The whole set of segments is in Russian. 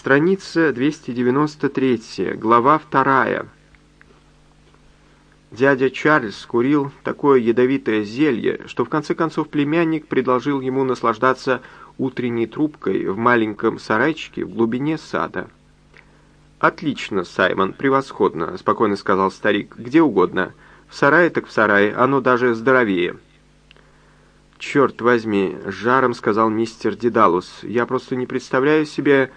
Страница 293, глава 2. Дядя Чарльз курил такое ядовитое зелье, что в конце концов племянник предложил ему наслаждаться утренней трубкой в маленьком сарайчике в глубине сада. «Отлично, Саймон, превосходно», — спокойно сказал старик. «Где угодно. В сарае так в сарае, оно даже здоровее». «Черт возьми», — жаром сказал мистер Дедалус, — «я просто не представляю себе,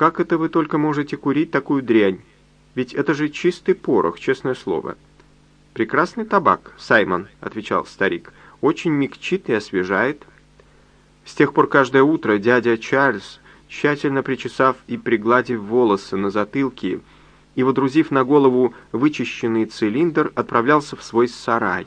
как это вы только можете курить такую дрянь. Ведь это же чистый порох, честное слово». «Прекрасный табак, Саймон», — отвечал старик. «Очень мягчит и освежает». С тех пор каждое утро дядя Чарльз, тщательно причесав и пригладив волосы на затылке и водрузив на голову вычищенный цилиндр, отправлялся в свой сарай.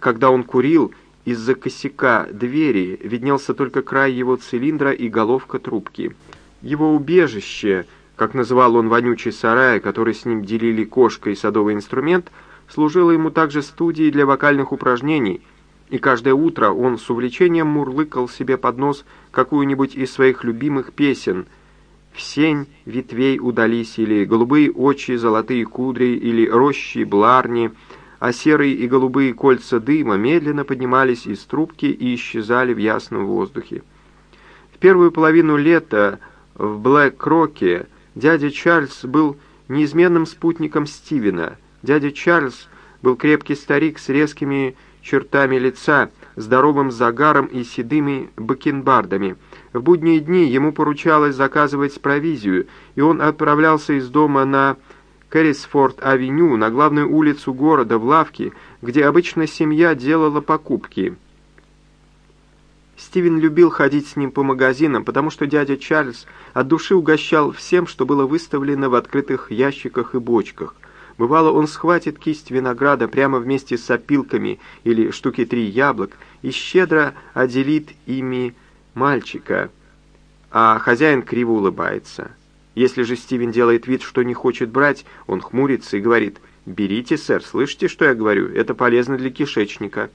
Когда он курил, из-за косяка двери виднелся только край его цилиндра и головка трубки. Его убежище, как называл он вонючий сарай, который с ним делили кошка и садовый инструмент — служила ему также студией для вокальных упражнений, и каждое утро он с увлечением мурлыкал себе под нос какую-нибудь из своих любимых песен «В сень ветвей удались» или «Голубые очи, золотые кудри» или «Рощи, бларни», а серые и голубые кольца дыма медленно поднимались из трубки и исчезали в ясном воздухе. В первую половину лета в Блэк-Роке дядя Чарльз был неизменным спутником Стивена – Дядя Чарльз был крепкий старик с резкими чертами лица, здоровым загаром и седыми бакенбардами. В будние дни ему поручалось заказывать провизию, и он отправлялся из дома на Кэррисфорд-авеню, на главную улицу города, в лавки, где обычно семья делала покупки. Стивен любил ходить с ним по магазинам, потому что дядя Чарльз от души угощал всем, что было выставлено в открытых ящиках и бочках. Бывало, он схватит кисть винограда прямо вместе с опилками или штуки три яблок и щедро отделит ими мальчика, а хозяин криво улыбается. Если же Стивен делает вид, что не хочет брать, он хмурится и говорит «Берите, сэр, слышите, что я говорю? Это полезно для кишечника».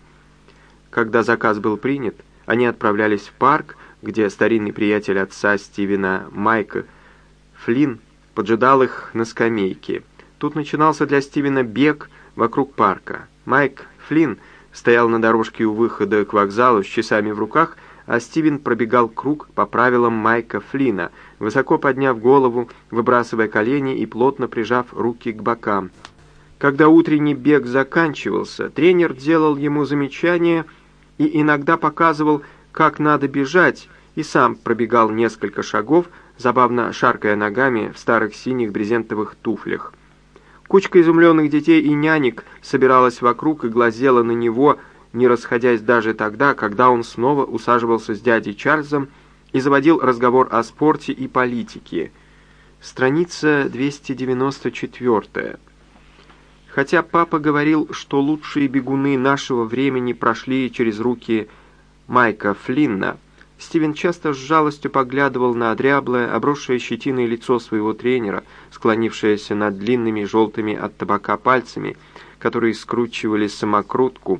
Когда заказ был принят, они отправлялись в парк, где старинный приятель отца Стивена Майка Флинн поджидал их на скамейке – Тут начинался для Стивена бег вокруг парка. Майк Флинн стоял на дорожке у выхода к вокзалу с часами в руках, а Стивен пробегал круг по правилам Майка Флина, высоко подняв голову, выбрасывая колени и плотно прижав руки к бокам. Когда утренний бег заканчивался, тренер делал ему замечания и иногда показывал, как надо бежать, и сам пробегал несколько шагов, забавно шаркая ногами в старых синих брезентовых туфлях. Кучка изумленных детей и нянек собиралась вокруг и глазела на него, не расходясь даже тогда, когда он снова усаживался с дядей Чарльзом и заводил разговор о спорте и политике. Страница 294. Хотя папа говорил, что лучшие бегуны нашего времени прошли через руки Майка Флинна, Стивен часто с жалостью поглядывал на дряблое, обросшее щетиной лицо своего тренера, склонившееся над длинными желтыми от табака пальцами, которые скручивали самокрутку,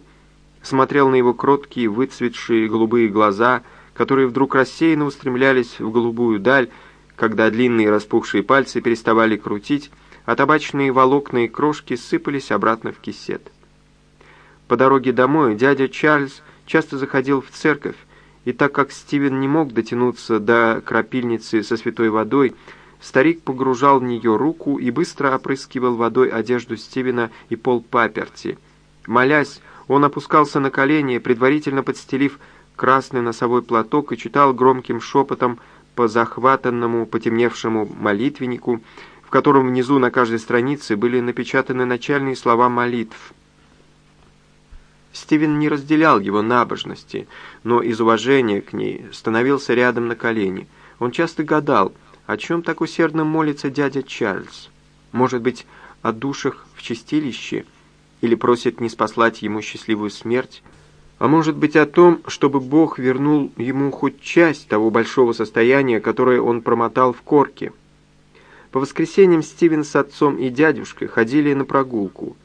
смотрел на его кроткие, выцветшие голубые глаза, которые вдруг рассеянно устремлялись в голубую даль, когда длинные распухшие пальцы переставали крутить, а табачные волокна и крошки сыпались обратно в кисет. По дороге домой дядя Чарльз часто заходил в церковь, и так как Стивен не мог дотянуться до крапильницы со святой водой, старик погружал в нее руку и быстро опрыскивал водой одежду Стивена и пол паперти. Молясь, он опускался на колени, предварительно подстелив красный носовой платок и читал громким шепотом по захватанному потемневшему молитвеннику, в котором внизу на каждой странице были напечатаны начальные слова молитв. Стивен не разделял его набожности, но из уважения к ней становился рядом на колени. Он часто гадал, о чем так усердно молится дядя Чарльз. Может быть, о душах в чистилище? Или просит не спаслать ему счастливую смерть? А может быть о том, чтобы Бог вернул ему хоть часть того большого состояния, которое он промотал в корке? По воскресеньям Стивен с отцом и дядюшкой ходили на прогулку.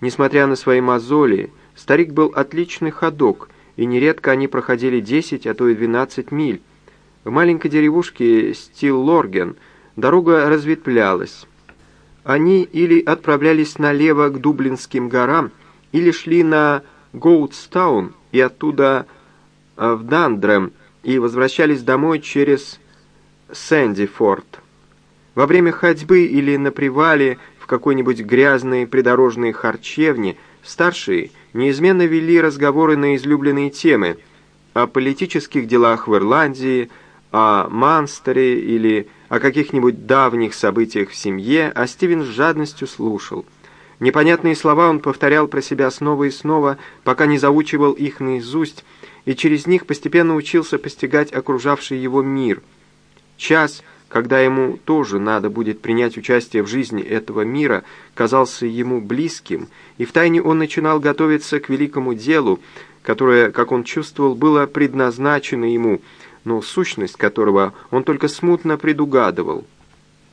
Несмотря на свои мозоли, Старик был отличный ходок, и нередко они проходили 10, а то и 12 миль. В маленькой деревушке Стиллорген Дорога разветвлялась. Они или отправлялись налево к Дублинским горам, или шли на Гоутстаун и оттуда э, в Дандрем и возвращались домой через Сэндифорд. Во время ходьбы или на привале в какой-нибудь грязной придорожной харчевне старшие неизменно вели разговоры на излюбленные темы о политических делах в Ирландии, о Манстере или о каких-нибудь давних событиях в семье, а Стивен с жадностью слушал. Непонятные слова он повторял про себя снова и снова, пока не заучивал их наизусть, и через них постепенно учился постигать окружавший его мир. Час, когда ему тоже надо будет принять участие в жизни этого мира, казался ему близким, и втайне он начинал готовиться к великому делу, которое, как он чувствовал, было предназначено ему – но сущность которого он только смутно предугадывал.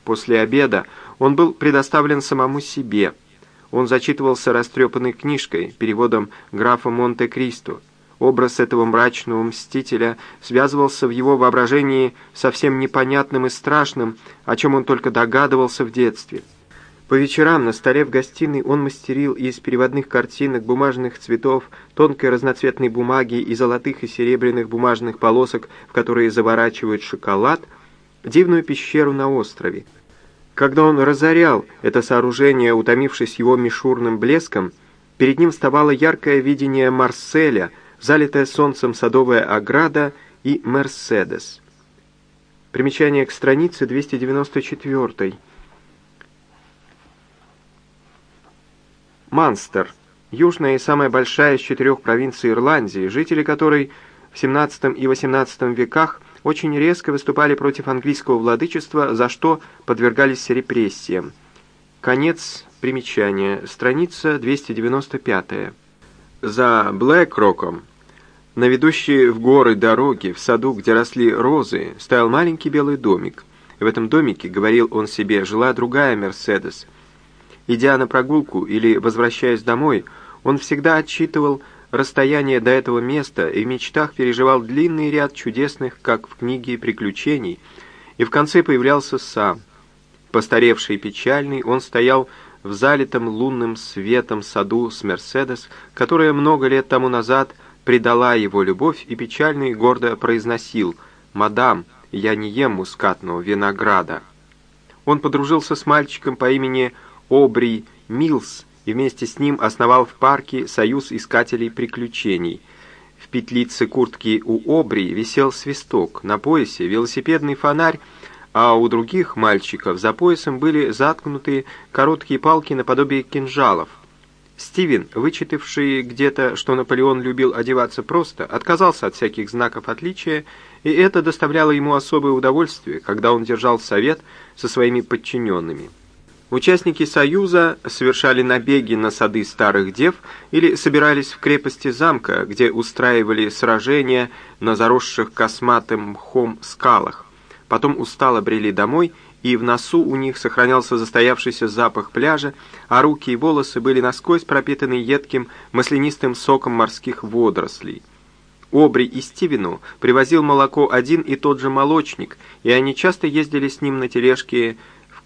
После обеда он был предоставлен самому себе. Он зачитывался растрепанной книжкой, переводом графа Монте-Кристо. Образ этого мрачного мстителя связывался в его воображении совсем непонятным и страшным, о чем он только догадывался в детстве. По вечерам на столе в гостиной он мастерил из переводных картинок, бумажных цветов, тонкой разноцветной бумаги и золотых и серебряных бумажных полосок, в которые заворачивают шоколад, дивную пещеру на острове. Когда он разорял это сооружение, утомившись его мишурным блеском, перед ним вставало яркое видение Марселя, залитая солнцем садовая ограда и Мерседес. Примечание к странице 294 Манстер, южная и самая большая из четырех провинций Ирландии, жители которой в XVII и XVIII веках очень резко выступали против английского владычества, за что подвергались репрессиям. Конец примечания. Страница 295. За Блэкроком, на ведущей в горы дороге, в саду, где росли розы, стоял маленький белый домик. В этом домике, говорил он себе, жила другая Мерседес – Идя на прогулку или возвращаясь домой, он всегда отсчитывал расстояние до этого места и в мечтах переживал длинный ряд чудесных, как в книге, приключений, и в конце появлялся сам. Постаревший и печальный, он стоял в залитом лунным светом саду с Мерседес, которая много лет тому назад предала его любовь и печально и гордо произносил «Мадам, я не ем мускатного винограда». Он подружился с мальчиком по имени Обри Милс и вместе с ним основал в парке союз искателей приключений. В петлице куртки у Обри висел свисток, на поясе велосипедный фонарь, а у других мальчиков за поясом были заткнуты короткие палки наподобие кинжалов. Стивен, вычитавший где-то, что Наполеон любил одеваться просто, отказался от всяких знаков отличия, и это доставляло ему особое удовольствие, когда он держал совет со своими подчиненными. Участники Союза совершали набеги на сады старых дев или собирались в крепости замка, где устраивали сражения на заросших косматым мхом скалах. Потом устало брели домой, и в носу у них сохранялся застоявшийся запах пляжа, а руки и волосы были насквозь пропитаны едким маслянистым соком морских водорослей. Обри и Стивену привозил молоко один и тот же молочник, и они часто ездили с ним на тележке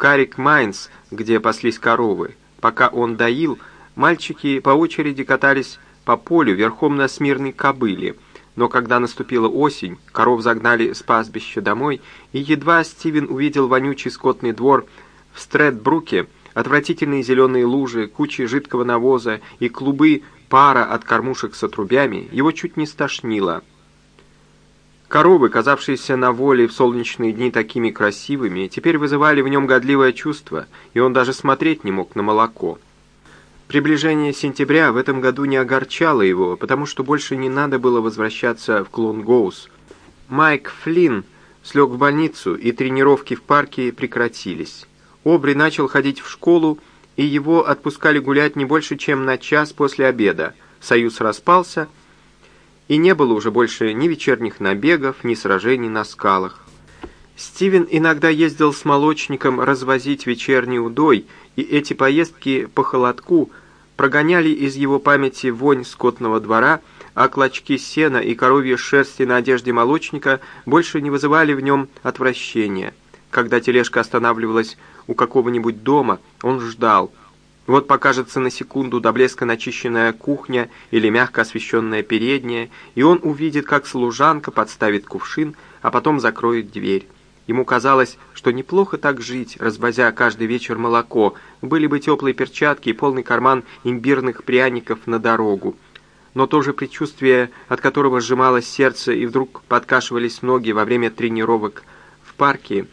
Карик Майнс, где паслись коровы. Пока он доил, мальчики по очереди катались по полю верхом на смирной кобыле. Но когда наступила осень, коров загнали с пастбища домой, и едва Стивен увидел вонючий скотный двор в Стрэдбруке, отвратительные зеленые лужи, кучи жидкого навоза и клубы пара от кормушек с отрубями, его чуть не стошнило. Коровы, казавшиеся на воле в солнечные дни такими красивыми, теперь вызывали в нем годливое чувство, и он даже смотреть не мог на молоко. Приближение сентября в этом году не огорчало его, потому что больше не надо было возвращаться в Клонгоус. Майк Флинн слег в больницу, и тренировки в парке прекратились. Обри начал ходить в школу, и его отпускали гулять не больше, чем на час после обеда. Союз распался — и не было уже больше ни вечерних набегов, ни сражений на скалах. Стивен иногда ездил с молочником развозить вечерний удой, и эти поездки по холодку прогоняли из его памяти вонь скотного двора, а клочки сена и коровья шерсти на одежде молочника больше не вызывали в нем отвращения. когда тележка останавливалась у какого-нибудь дома, он ждал. Вот покажется на секунду до блеска начищенная кухня или мягко освещенная передняя, и он увидит, как служанка подставит кувшин, а потом закроет дверь. Ему казалось, что неплохо так жить, развозя каждый вечер молоко, были бы теплые перчатки и полный карман имбирных пряников на дорогу. Но то же предчувствие, от которого сжималось сердце и вдруг подкашивались ноги во время тренировок в парке,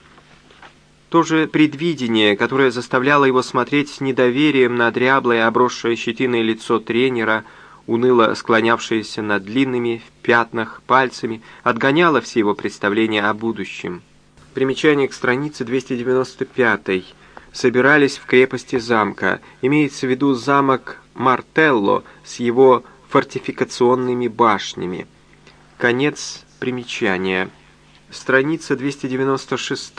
то же предвидение, которое заставляло его смотреть с недоверием на дряблое, обросшее щетиной лицо тренера, уныло склонявшееся над длинными в пятнах пальцами, отгоняло все его представления о будущем. Примечание к странице 295. Собирались в крепости замка. Имеется в виду замок Мартелло с его фортификационными башнями. Конец примечания. Страница 296.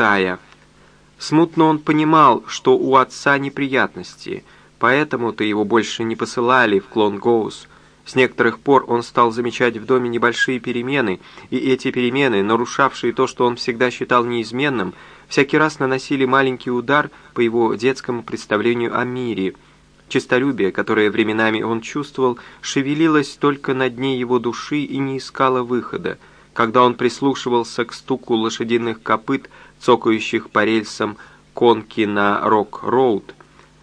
Смутно он понимал, что у отца неприятности, поэтому-то его больше не посылали в Клонгоус. С некоторых пор он стал замечать в доме небольшие перемены, и эти перемены, нарушавшие то, что он всегда считал неизменным, всякий раз наносили маленький удар по его детскому представлению о мире. Честолюбие, которое временами он чувствовал, шевелилось только на дне его души и не искало выхода. Когда он прислушивался к стуку лошадиных копыт, цокающих по рельсам конки на Рок-Роуд,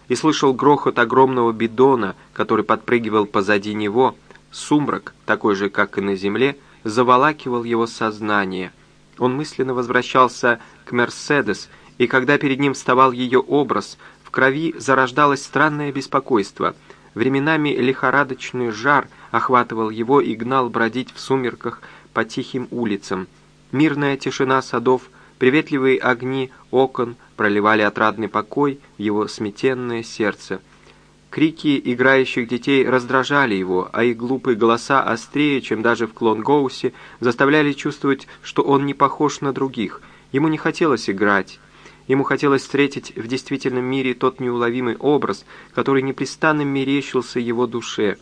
и слышал грохот огромного бидона, который подпрыгивал позади него, сумрак, такой же, как и на земле, заволакивал его сознание. Он мысленно возвращался к Мерседес, и когда перед ним вставал ее образ, в крови зарождалось странное беспокойство. Временами лихорадочный жар охватывал его и гнал бродить в сумерках по тихим улицам. Мирная тишина садов, приветливые огни окон проливали отрадный покой в его сметенное сердце. Крики играющих детей раздражали его, а их глупые голоса острее, чем даже в Клонгоусе, заставляли чувствовать, что он не похож на других. Ему не хотелось играть. Ему хотелось встретить в действительном мире тот неуловимый образ, который непрестанно мерещился его душе.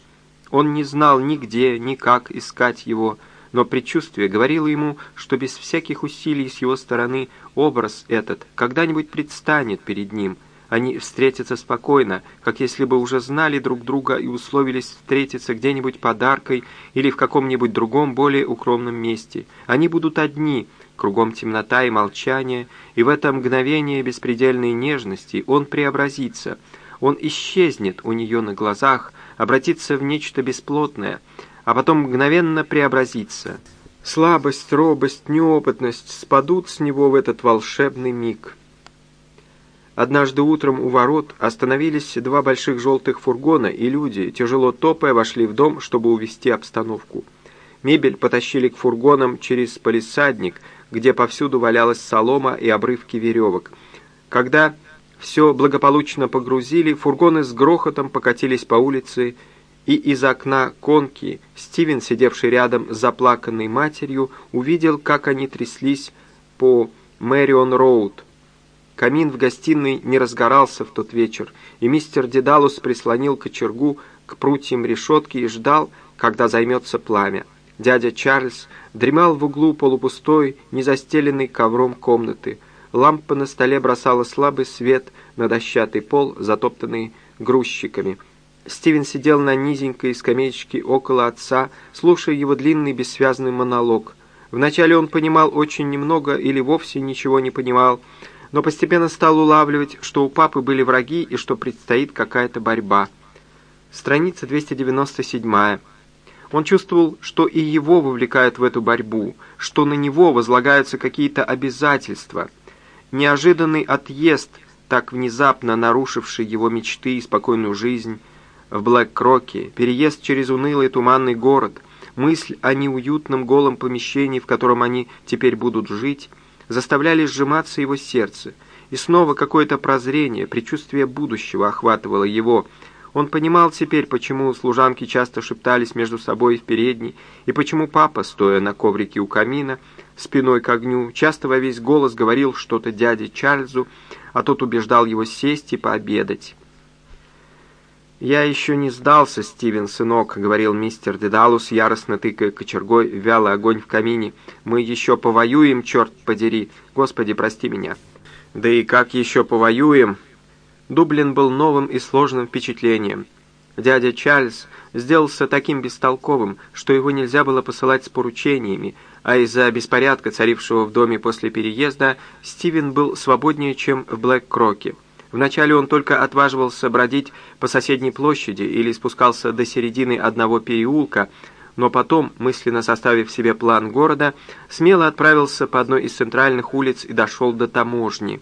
Он не знал нигде, ни как искать его, но предчувствие говорило ему, что без всяких усилий с его стороны образ этот когда-нибудь предстанет перед ним. Они встретятся спокойно, как если бы уже знали друг друга и условились встретиться где-нибудь подаркой или в каком-нибудь другом более укромном месте. Они будут одни, кругом темнота и молчание, и в это мгновение беспредельной нежности он преобразится. Он исчезнет у нее на глазах, обратится в нечто бесплотное — а потом мгновенно преобразится. Слабость, робость, неопытность спадут с него в этот волшебный миг. Однажды утром у ворот остановились два больших желтых фургона, и люди, тяжело топая, вошли в дом, чтобы увести обстановку. Мебель потащили к фургонам через полисадник, где повсюду валялась солома и обрывки веревок. Когда все благополучно погрузили, фургоны с грохотом покатились по улице, и из окна конки Стивен, сидевший рядом с заплаканной матерью, увидел, как они тряслись по Мэрион-Роуд. Камин в гостиной не разгорался в тот вечер, и мистер Дедалус прислонил кочергу к прутьям решетки и ждал, когда займется пламя. Дядя Чарльз дремал в углу полупустой, незастеленной ковром комнаты. Лампа на столе бросала слабый свет на дощатый пол, затоптанный грузчиками — Стивен сидел на низенькой скамеечке около отца, слушая его длинный бессвязный монолог. Вначале он понимал очень немного или вовсе ничего не понимал, но постепенно стал улавливать, что у папы были враги и что предстоит какая-то борьба. Страница 297. Он чувствовал, что и его вовлекают в эту борьбу, что на него возлагаются какие-то обязательства. Неожиданный отъезд, так внезапно нарушивший его мечты и спокойную жизнь – в Блэк-Кроке, переезд через унылый туманный город, мысль о неуютном голом помещении, в котором они теперь будут жить, заставляли сжиматься его сердце, и снова какое-то прозрение, предчувствие будущего охватывало его. Он понимал теперь, почему служанки часто шептались между собой в передней, и почему папа, стоя на коврике у камина, спиной к огню, часто во весь голос говорил что-то дяде Чарльзу, а тот убеждал его сесть и пообедать. «Я еще не сдался, Стивен, сынок», — говорил мистер Дедалус, яростно тыкая кочергой вялый огонь в камине. «Мы еще повоюем, черт подери! Господи, прости меня!» Да и как еще повоюем? Дублин был новым и сложным впечатлением. Дядя Чарльз сделался таким бестолковым, что его нельзя было посылать с поручениями, а из-за беспорядка, царившего в доме после переезда, Стивен был свободнее, чем в Блэк-Кроке. Вначале он только отваживался бродить по соседней площади или спускался до середины одного переулка, но потом, мысленно составив себе план города, смело отправился по одной из центральных улиц и дошел до таможни.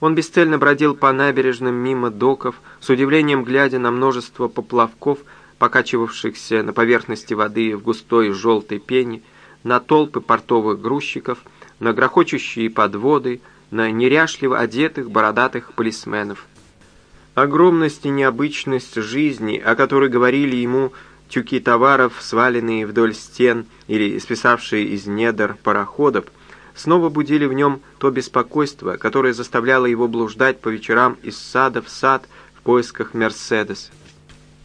Он бесцельно бродил по набережным мимо доков, с удивлением глядя на множество поплавков, покачивавшихся на поверхности воды в густой желтой пене, на толпы портовых грузчиков, на грохочущие подводы, на неряшливо одетых бородатых полисменов. Огромность и необычность жизни, о которой говорили ему тюки товаров, сваленные вдоль стен или списавшие из недр пароходов, снова будили в нем то беспокойство, которое заставляло его блуждать по вечерам из сада в сад в поисках Мерседес.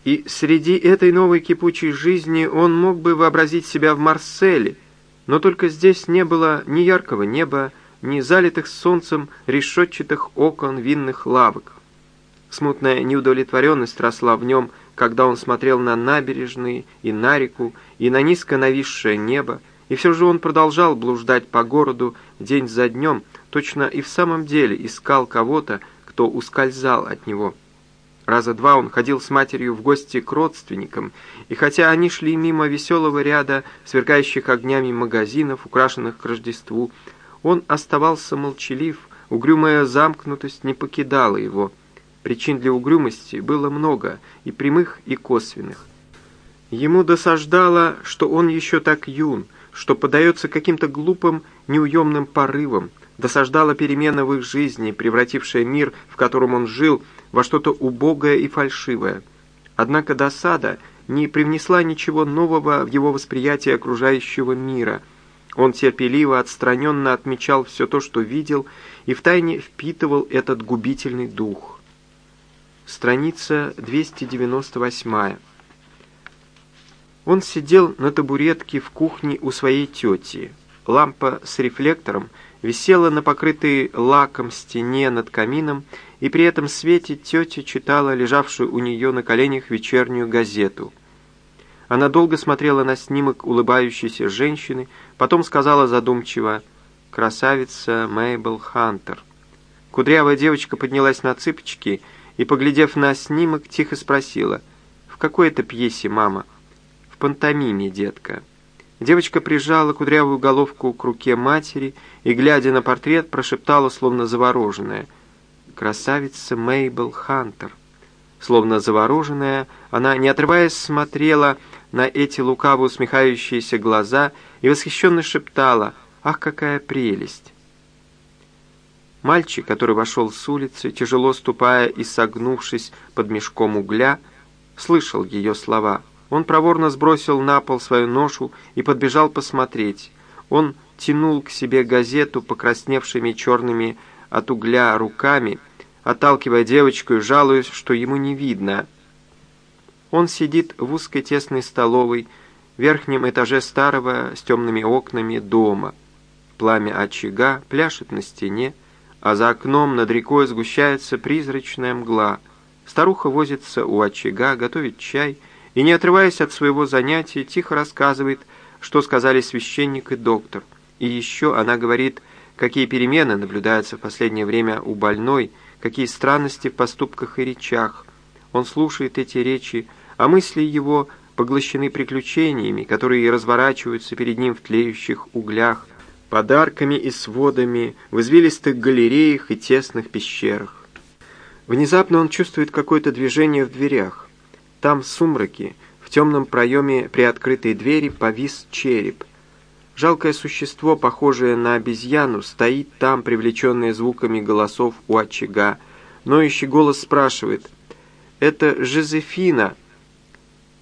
И среди этой новой кипучей жизни он мог бы вообразить себя в Марселе, но только здесь не было ни яркого неба, ни залитых солнцем решетчатых окон винных лавок. Смутная неудовлетворенность росла в нем, когда он смотрел на набережные и на реку, и на низко нависшее небо, и все же он продолжал блуждать по городу день за днем, точно и в самом деле искал кого-то, кто ускользал от него. Раза два он ходил с матерью в гости к родственникам, и хотя они шли мимо веселого ряда сверкающих огнями магазинов, украшенных к Рождеству, он оставался молчалив, угрюмая замкнутость не покидала его. Причин для угрюмости было много, и прямых, и косвенных. Ему досаждало, что он еще так юн, что подается каким-то глупым, неуемным порывам, досаждала перемена в их жизни, превратившая мир, в котором он жил, во что-то убогое и фальшивое. Однако досада не привнесла ничего нового в его восприятие окружающего мира – он терпеливо, отстраненно отмечал все то, что видел, и втайне впитывал этот губительный дух. Страница 298. Он сидел на табуретке в кухне у своей тети. Лампа с рефлектором висела на покрытой лаком стене над камином, и при этом свете тетя читала лежавшую у нее на коленях вечернюю газету. Она долго смотрела на снимок улыбающейся женщины, потом сказала задумчиво «Красавица Мейбл Хантер». Кудрявая девочка поднялась на цыпочки и, поглядев на снимок, тихо спросила «В какой это пьесе, мама?» «В пантомиме, детка». Девочка прижала кудрявую головку к руке матери и, глядя на портрет, прошептала, словно завороженная «Красавица Мейбл Хантер». Словно завороженная, она, не отрываясь, смотрела на эти лукаво усмехающиеся глаза и восхищенно шептала «Ах, какая прелесть!». Мальчик, который вошел с улицы, тяжело ступая и согнувшись под мешком угля, слышал ее слова. Он проворно сбросил на пол свою ношу и подбежал посмотреть. Он тянул к себе газету покрасневшими черными от угля руками, отталкивая девочку и жалуясь, что ему не видно — он сидит в узкой тесной столовой, в верхнем этаже старого с темными окнами дома. Пламя очага пляшет на стене, а за окном над рекой сгущается призрачная мгла. Старуха возится у очага, готовит чай и, не отрываясь от своего занятия, тихо рассказывает, что сказали священник и доктор. И еще она говорит, какие перемены наблюдаются в последнее время у больной, какие странности в поступках и речах. Он слушает эти речи, а мысли его поглощены приключениями, которые разворачиваются перед ним в тлеющих углях, подарками и сводами, в извилистых галереях и тесных пещерах. Внезапно он чувствует какое-то движение в дверях. Там, в сумраке, в темном проеме при открытой двери повис череп. Жалкое существо, похожее на обезьяну, стоит там, привлеченное звуками голосов у очага. Ноющий голос спрашивает «Это Жозефина!»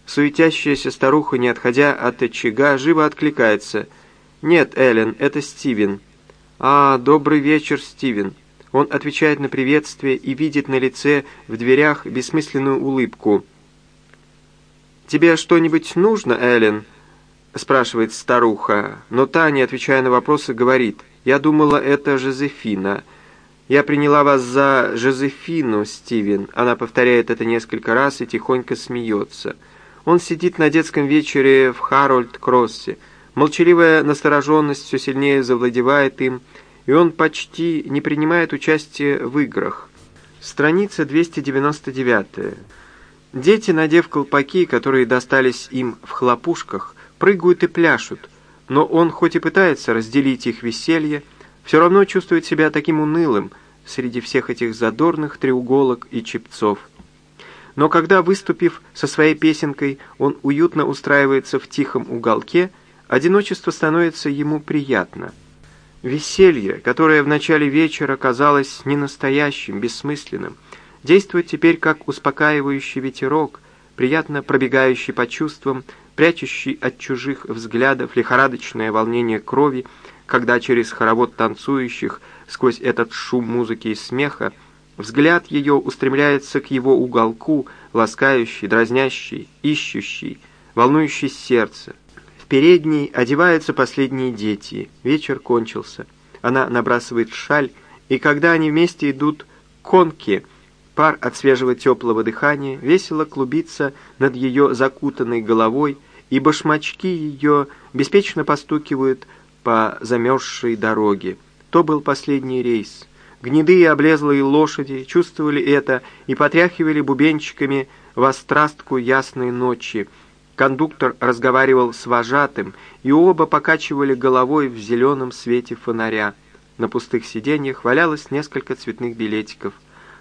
Суетящаяся старуха, не отходя от очага, живо откликается. «Нет, Эллен, это Стивен». «А, добрый вечер, Стивен». Он отвечает на приветствие и видит на лице в дверях бессмысленную улыбку. «Тебе что-нибудь нужно, Эллен?» спрашивает старуха, но та, не отвечая на вопросы, говорит. «Я думала, это Жозефина». «Я приняла вас за Жозефину, Стивен». Она повторяет это несколько раз и тихонько смеется. Он сидит на детском вечере в Харольд-Кроссе. Молчаливая настороженность все сильнее завладевает им, и он почти не принимает участия в играх. Страница 299. Дети, надев колпаки, которые достались им в хлопушках, прыгают и пляшут, но он хоть и пытается разделить их веселье, все равно чувствует себя таким унылым среди всех этих задорных треуголок и чепцов. Но когда, выступив со своей песенкой, он уютно устраивается в тихом уголке, одиночество становится ему приятно. Веселье, которое в начале вечера казалось ненастоящим, бессмысленным, действует теперь как успокаивающий ветерок, приятно пробегающий по чувствам, прячущий от чужих взглядов лихорадочное волнение крови, когда через хоровод танцующих, сквозь этот шум музыки и смеха, взгляд ее устремляется к его уголку, ласкающий, дразнящий, ищущий, волнующий сердце. В передней одеваются последние дети. Вечер кончился. Она набрасывает шаль, и когда они вместе идут к конке, пар от свежего теплого дыхания весело клубится над ее закутанной головой, и башмачки ее беспечно постукивают по замерзшей дороге. То был последний рейс. Гнедые облезлые лошади чувствовали это и потряхивали бубенчиками в острастку ясной ночи. Кондуктор разговаривал с вожатым, и оба покачивали головой в зеленом свете фонаря. На пустых сиденьях валялось несколько цветных билетиков.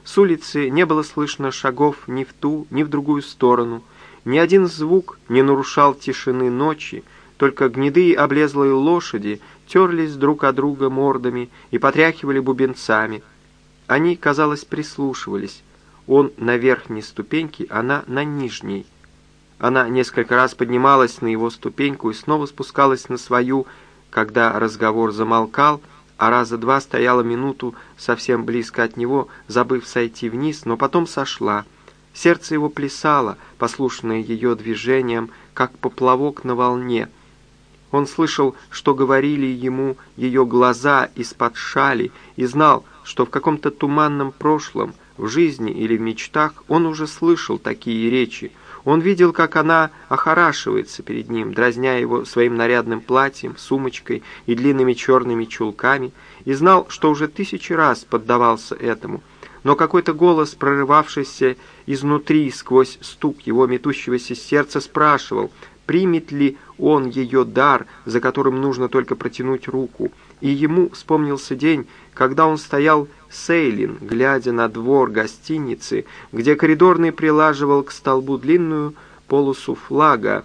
С улицы не было слышно шагов ни в ту, ни в другую сторону. Ни один звук не нарушал тишины ночи, только гнедые облезлые лошади терлись друг о друга мордами и потряхивали бубенцами. Они, казалось, прислушивались. Он на верхней ступеньке, она на нижней. Она несколько раз поднималась на его ступеньку и снова спускалась на свою, когда разговор замолкал, а раза два стояла минуту совсем близко от него, забыв сойти вниз, но потом сошла. Сердце его плясало, послушное ее движением, как поплавок на волне — он слышал, что говорили ему ее глаза из-под шали, и знал, что в каком-то туманном прошлом, в жизни или в мечтах, он уже слышал такие речи. Он видел, как она охорашивается перед ним, дразня его своим нарядным платьем, сумочкой и длинными черными чулками, и знал, что уже тысячи раз поддавался этому. Но какой-то голос, прорывавшийся изнутри сквозь стук его метущегося сердца, спрашивал, примет ли он ее дар, за которым нужно только протянуть руку. И ему вспомнился день, когда он стоял сейлин, глядя на двор гостиницы, где коридорный прилаживал к столбу длинную полосу флага,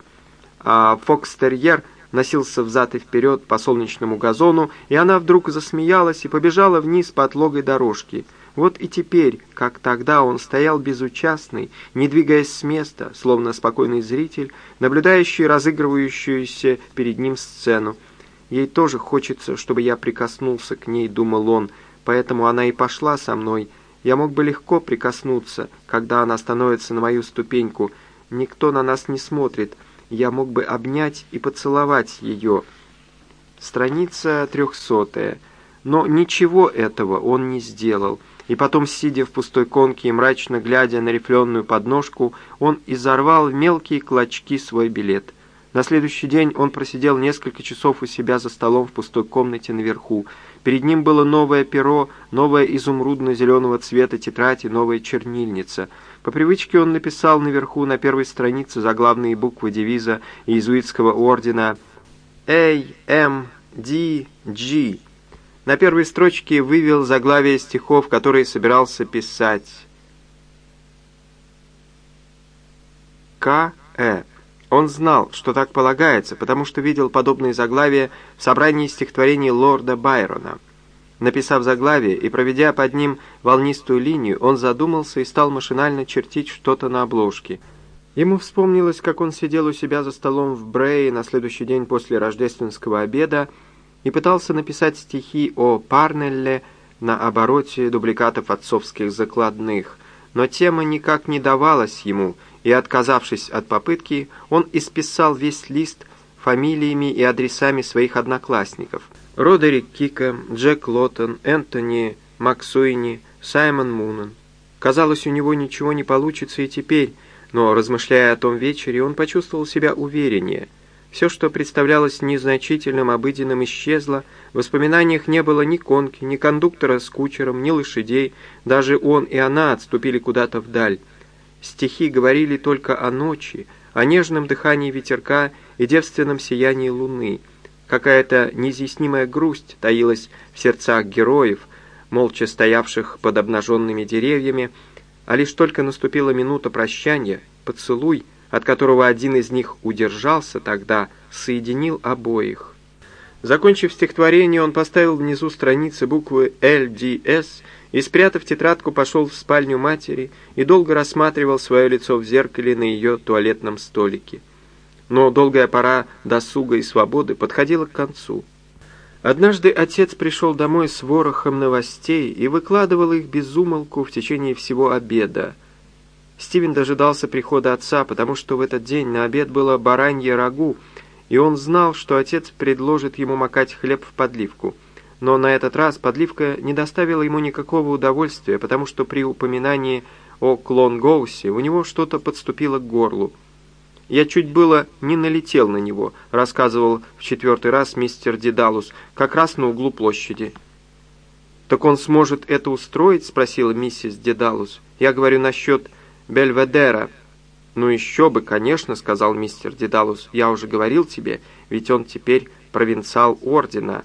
а фокстерьер носился взад и вперед по солнечному газону, и она вдруг засмеялась и побежала вниз по отлогой дорожке — вот и теперь, как тогда, он стоял безучастный, не двигаясь с места, словно спокойный зритель, наблюдающий разыгрывающуюся перед ним сцену. Ей тоже хочется, чтобы я прикоснулся к ней, думал он, поэтому она и пошла со мной. Я мог бы легко прикоснуться, когда она становится на мою ступеньку. Никто на нас не смотрит. Я мог бы обнять и поцеловать ее. Страница трехсотая. Но ничего этого он не сделал и потом, сидя в пустой конке и мрачно глядя на рифленую подножку, он изорвал в мелкие клочки свой билет. На следующий день он просидел несколько часов у себя за столом в пустой комнате наверху. Перед ним было новое перо, новая изумрудно-зеленого цвета тетрадь и новая чернильница. По привычке он написал наверху на первой странице заглавные буквы девиза иезуитского ордена «A, M, D, G». На первой строчке вывел заглавие стихов, которые собирался писать. К. Э. Он знал, что так полагается, потому что видел подобные заглавия в собрании стихотворений лорда Байрона. Написав заглавие и проведя под ним волнистую линию, он задумался и стал машинально чертить что-то на обложке. Ему вспомнилось, как он сидел у себя за столом в Брее на следующий день после рождественского обеда, и пытался написать стихи о Парнелле на обороте дубликатов отцовских закладных, но тема никак не давалась ему, и, отказавшись от попытки, он исписал весь лист фамилиями и адресами своих одноклассников. Родерик Кика, Джек Лоттон, Энтони Максуини, Саймон Мунан. Казалось, у него ничего не получится и теперь, но, размышляя о том вечере, он почувствовал себя увереннее. Все, что представлялось незначительным, обыденным, исчезло, в воспоминаниях не было ни конки, ни кондуктора с кучером, ни лошадей, даже он и она отступили куда-то вдаль. Стихи говорили только о ночи, о нежном дыхании ветерка и девственном сиянии луны. Какая-то неизъяснимая грусть таилась в сердцах героев, молча стоявших под обнаженными деревьями, а лишь только наступила минута прощания, поцелуй, от которого один из них удержался тогда, соединил обоих. Закончив стихотворение, он поставил внизу страницы буквы «ЛДС» и, спрятав тетрадку, пошел в спальню матери и долго рассматривал свое лицо в зеркале на ее туалетном столике. Но долгая пора досуга и свободы подходила к концу. Однажды отец пришел домой с ворохом новостей и выкладывал их без умолку в течение всего обеда. Стивен дожидался прихода отца, потому что в этот день на обед было баранье рагу, и он знал, что отец предложит ему макать хлеб в подливку. Но на этот раз подливка не доставила ему никакого удовольствия, потому что при упоминании о Клонгоусе у него что-то подступило к горлу. «Я чуть было не налетел на него», — рассказывал в четвертый раз мистер Дедалус, как раз на углу площади. «Так он сможет это устроить?» — спросила миссис Дедалус. «Я говорю насчет Бельведера». «Ну еще бы, конечно», — сказал мистер Дедалус. «Я уже говорил тебе, ведь он теперь провинциал ордена».